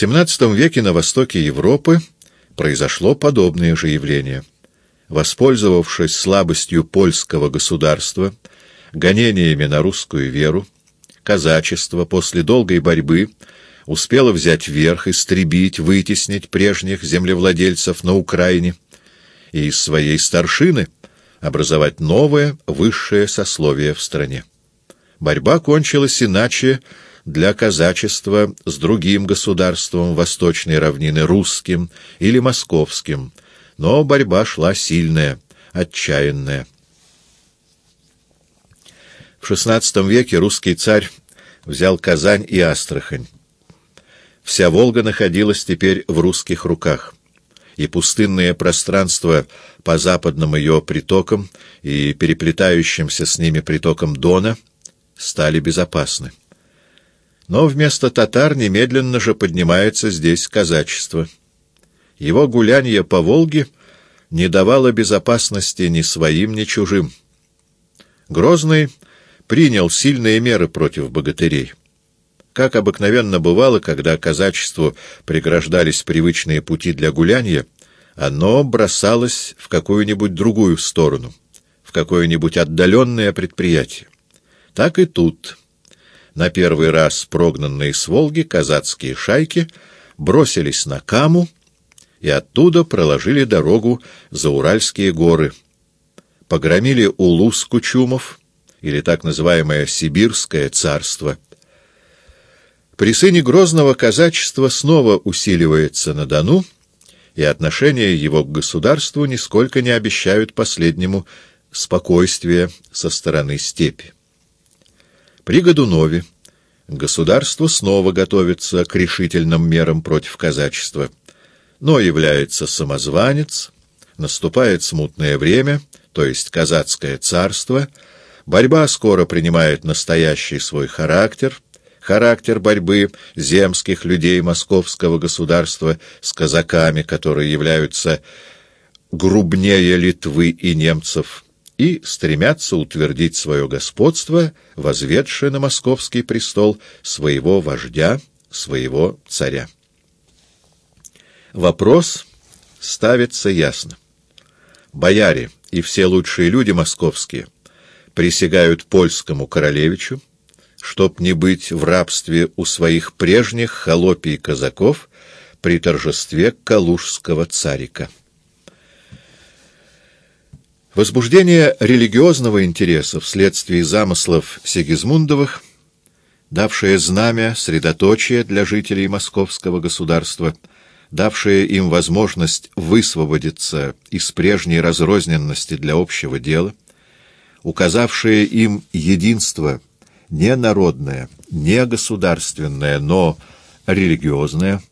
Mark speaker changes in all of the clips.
Speaker 1: В XVII веке на востоке Европы произошло подобное же явление. Воспользовавшись слабостью польского государства, гонениями на русскую веру, казачество после долгой борьбы успело взять верх, истребить, вытеснить прежних землевладельцев на Украине и из своей старшины образовать новое высшее сословие в стране. Борьба кончилась иначе для казачества с другим государством восточной равнины, русским или московским, но борьба шла сильная, отчаянная. В XVI веке русский царь взял Казань и Астрахань. Вся Волга находилась теперь в русских руках, и пустынные пространства по западным ее притокам и переплетающимся с ними притокам Дона стали безопасны. Но вместо татар немедленно же поднимается здесь казачество. Его гулянье по Волге не давало безопасности ни своим, ни чужим. Грозный принял сильные меры против богатырей. Как обыкновенно бывало, когда казачеству преграждались привычные пути для гулянья, оно бросалось в какую-нибудь другую сторону, в какое-нибудь отдаленное предприятие. Так и тут на первый раз прогнанные с Волги казацкие шайки бросились на Каму и оттуда проложили дорогу за Уральские горы, погромили Улус Кучумов, или так называемое Сибирское царство. При сыне Грозного казачество снова усиливается на Дону, и отношения его к государству нисколько не обещают последнему спокойствия со стороны степи. При Годунове государство снова готовится к решительным мерам против казачества, но является самозванец, наступает смутное время, то есть казацкое царство, борьба скоро принимает настоящий свой характер, характер борьбы земских людей московского государства с казаками, которые являются грубнее Литвы и немцев, и стремятся утвердить свое господство, возведшее на московский престол своего вождя, своего царя. Вопрос ставится ясно. Бояре и все лучшие люди московские присягают польскому королевичу, чтоб не быть в рабстве у своих прежних холопий казаков при торжестве калужского царика. Возбуждение религиозного интереса вследствие замыслов Сигизмундовых, давшее знамя, средоточие для жителей московского государства, давшее им возможность высвободиться из прежней разрозненности для общего дела, указавшее им единство не народное, не государственное, но религиозное,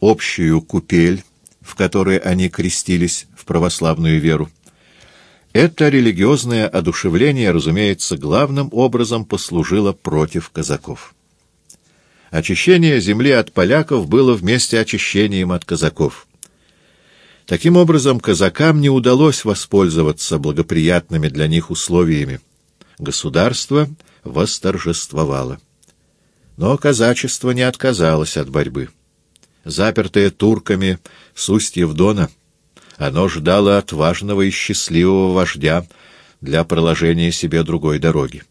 Speaker 1: общую купель, в которой они крестились в православную веру, это религиозное одушевление, разумеется, главным образом послужило против казаков. Очищение земли от поляков было вместе очищением от казаков. Таким образом, казакам не удалось воспользоваться благоприятными для них условиями. Государство восторжествовало. Но казачество не отказалось от борьбы. Запертое турками с устьев Дона — оно ждало отважного и счастливого вождя для проложения себе другой дороги.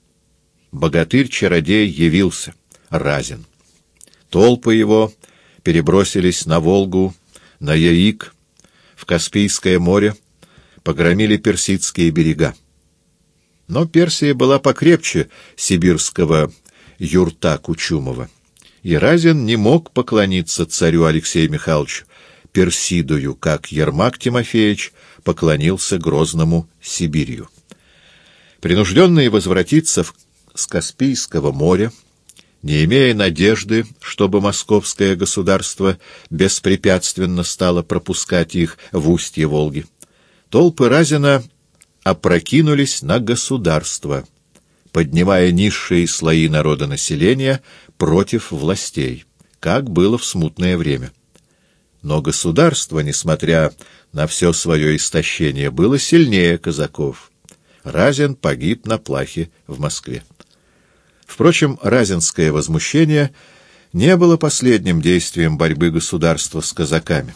Speaker 1: Богатырь-чародей явился, разин. Толпы его перебросились на Волгу, на Яик, в Каспийское море, погромили персидские берега. Но Персия была покрепче сибирского юрта Кучумова, и Разин не мог поклониться царю Алексею Михайловичу, Персидою, как Ермак Тимофеевич поклонился грозному Сибирью. Принужденный возвратиться в, с Каспийского моря, не имея надежды, чтобы московское государство беспрепятственно стало пропускать их в устье Волги, толпы Разина опрокинулись на государство, поднимая низшие слои народонаселения против властей, как было в смутное время. Но государство, несмотря на все свое истощение, было сильнее казаков. Разин погиб на плахе в Москве. Впрочем, разинское возмущение не было последним действием борьбы государства с казаками.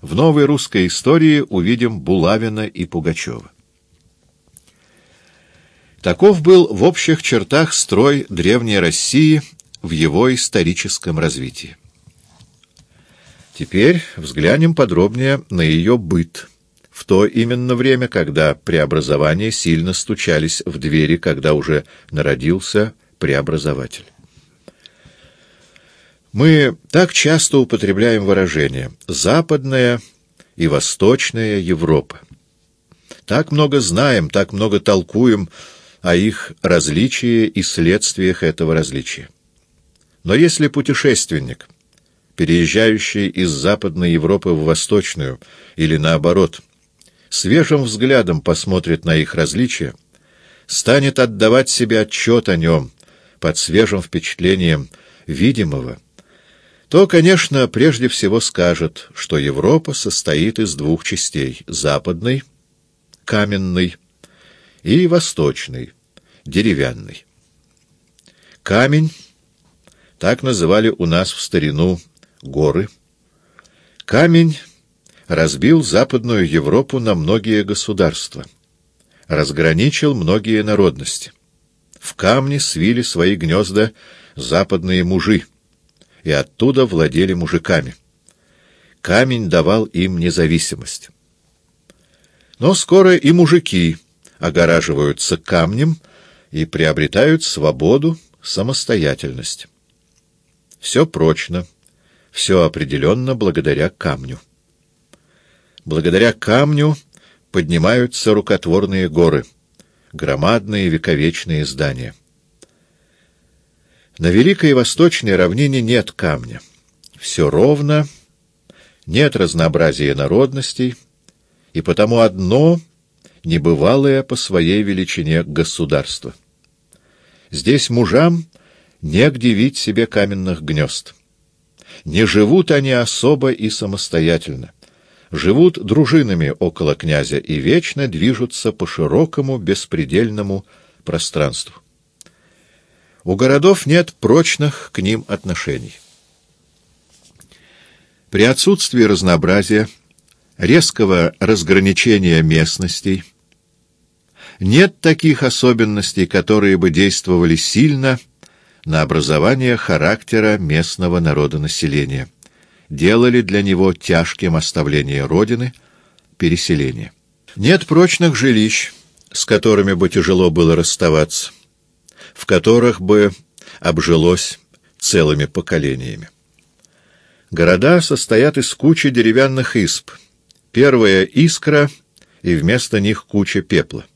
Speaker 1: В новой русской истории увидим Булавина и Пугачева. Таков был в общих чертах строй древней России в его историческом развитии. Теперь взглянем подробнее на ее быт, в то именно время, когда преобразования сильно стучались в двери, когда уже народился преобразователь. Мы так часто употребляем выражение «западная» и «восточная Европа». Так много знаем, так много толкуем о их различии и следствиях этого различия. Но если путешественник, переезжающий из Западной Европы в Восточную, или наоборот, свежим взглядом посмотрит на их различия, станет отдавать себе отчет о нем под свежим впечатлением видимого, то, конечно, прежде всего скажет, что Европа состоит из двух частей — западной, каменной, и восточный, деревянный. Камень, так называли у нас в старину горы. Камень разбил Западную Европу на многие государства, разграничил многие народности. В камне свили свои гнезда западные мужи, и оттуда владели мужиками. Камень давал им независимость. Но скоро и мужики огораживаются камнем и приобретают свободу, самостоятельность. Все прочно, все определенно благодаря камню. Благодаря камню поднимаются рукотворные горы, громадные вековечные здания. На Великой Восточной равнине нет камня. Все ровно, нет разнообразия народностей, и потому одно — небывалое по своей величине государство. Здесь мужам негде видеть себе каменных гнезд. Не живут они особо и самостоятельно. Живут дружинами около князя и вечно движутся по широкому беспредельному пространству. У городов нет прочных к ним отношений. При отсутствии разнообразия, резкого разграничения местностей, нет таких особенностей, которые бы действовали сильно на образование характера местного народонаселения, делали для него тяжким оставление родины, переселение. Нет прочных жилищ, с которыми бы тяжело было расставаться, в которых бы обжилось целыми поколениями. Города состоят из кучи деревянных исп. Первая искра, и вместо них куча пепла.